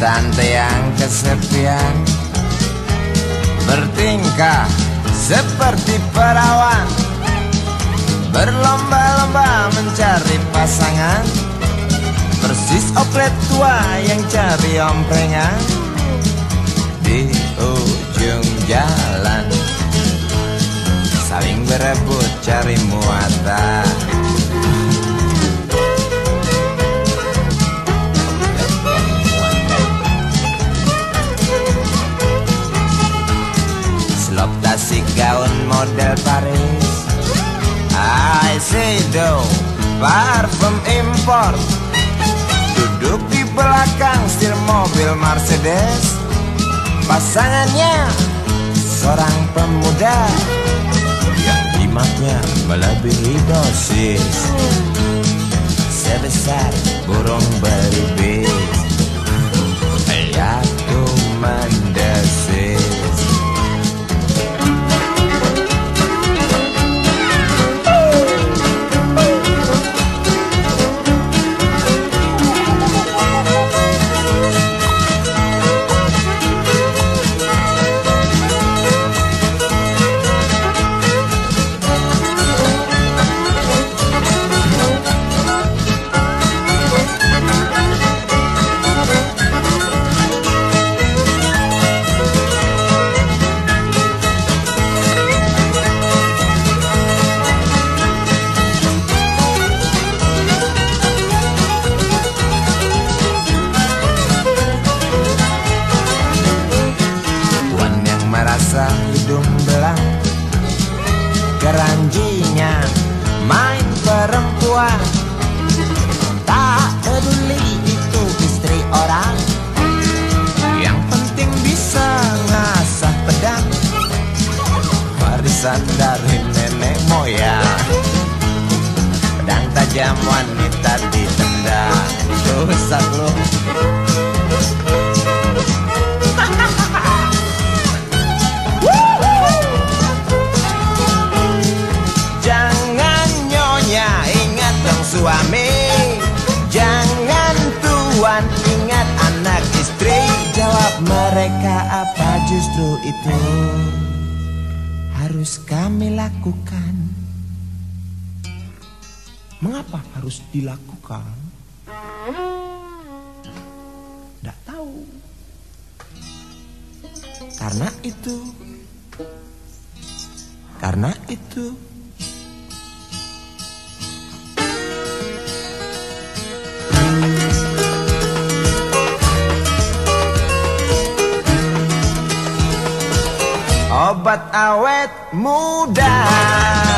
Tante yang kesepian Bertingkah seperti perawan Berlomba-lomba mencari pasangan. Persis oplet tua yang cari omprengan Di ujung jalan Saling berebut cari muatan model Paris. I say do Parfum import. Duduk di belakang setir mobil Mercedes. Pasangannya Seorang pemuda. Yang jimatnya melebihi dosis. Sebesar burung belibis Main perempuan. Tak peduli itu istri orang. Yang penting bisa ngasah pedang. Warisan dari nenek moyang. Pedang tajam wanita ditendang Dosa loh ingat anak istri Jawab mereka apa justru itu? Harus kami lakukan. Mengapa harus dilakukan? Tidak tahu. Karena itu. Karena itu Obat awet muda